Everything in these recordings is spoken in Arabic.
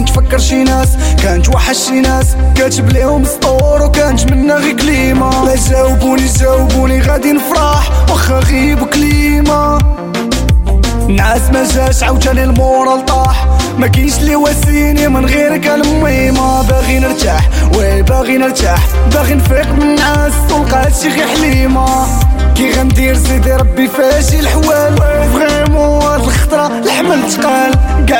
كنتفكر شي ناس. كانت وحش شي ناس. كاتب ليهم سطور وكانت منا غير كليمة. لا جاوبوني جاوبوني غادي نفرح. واخا غيب كليمة. نعاس ما جاش عاوتاني ال moral طاح ما كاينش اللي واسيني من غيرك الميمة باغي نرتاح oui باغي نرتاح. باغي نفيق من نعاس ولقى هادشي غير حليمة. كي غندير سيدي ربي فاشي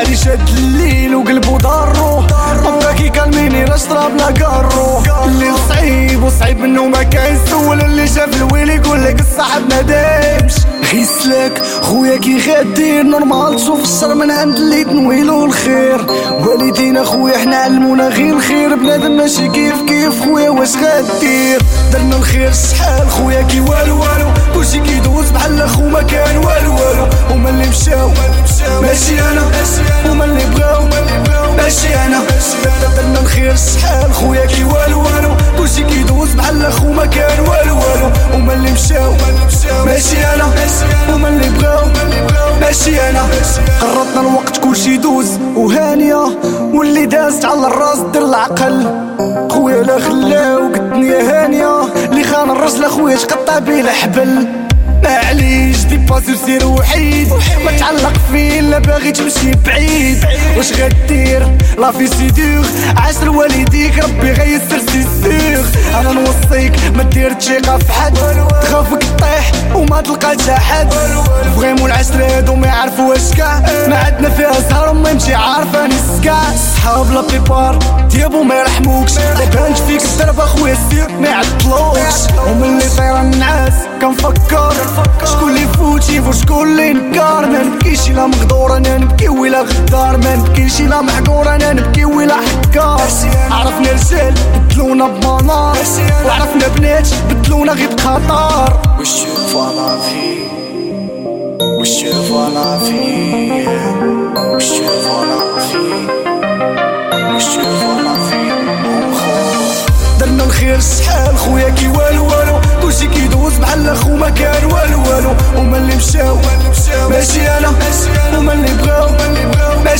قاعد يشد الليل وقلبو ضارو بابا كي كالميني لا شراب لا قارو اللي صعيب وصعيب منو ما كاين سول اللي شاف الويل يقول لك الصاحب ما دايمش غيسلك خويا كي غادير normal. تشوف الشر من عند اللي تنويلو الخير. والدينا خويا حنا علمونا غير الخير. بنادم ماشي كيف كيف خويا واش غادير درنا الخير شحال خويا كي والو والو. كلشي كيدوز بحال أخو ما كان والو والو. هما قرطنا الوقت كلشي يدوز. وهانية واللي دازت على الراس دير العقل. خويا لا خلاو قد الدنيا هانية. اللي خان الرجل خويا تقطع بيه الحبل. معليش dépasser سير وحيد. ما تعلق فيه إلا باغي تمشي بعيد. واش غدير؟ la vie c'est dur عاشر والديك ربي غيسر أنا نوصيك ما دير ثقة في حد. تخافك طيح وما تلقى حد فغيمون العشرة هادو ما يعرفوا واش كاع ما عندنا فيها سهر ما يمشي عارفة نسكا. صحاب لا بيبار ديابو ما يرحموكش. ما فيك الدرب أخويا السير ما يعطلوكش. ومن اللي طير النعاس كنفكر اللي نكار ما نبكيش الا مقدور أنا نبكي ولا غدار ما نبكيش الا محقور أنا نبكي ولا حكار عرفنا رجال بدلونا بمنار وعرفنا بنات بدلونا غير yeah. Wish you for la vie. Wish you for la vie. Mon gros. درنا الخير شحال خويا كي والو والو كلشي كيدوز بحال أخو ما كان والو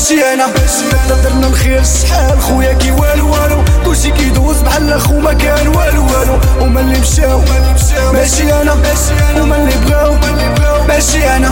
ماشي انا درنا الخير شحال خويا كي والو والو. كلشي كيدوز بحال اخو ما كان والو والو. هما اللي مشاو ماشي أنا هما اللي بغاو ماشي أنا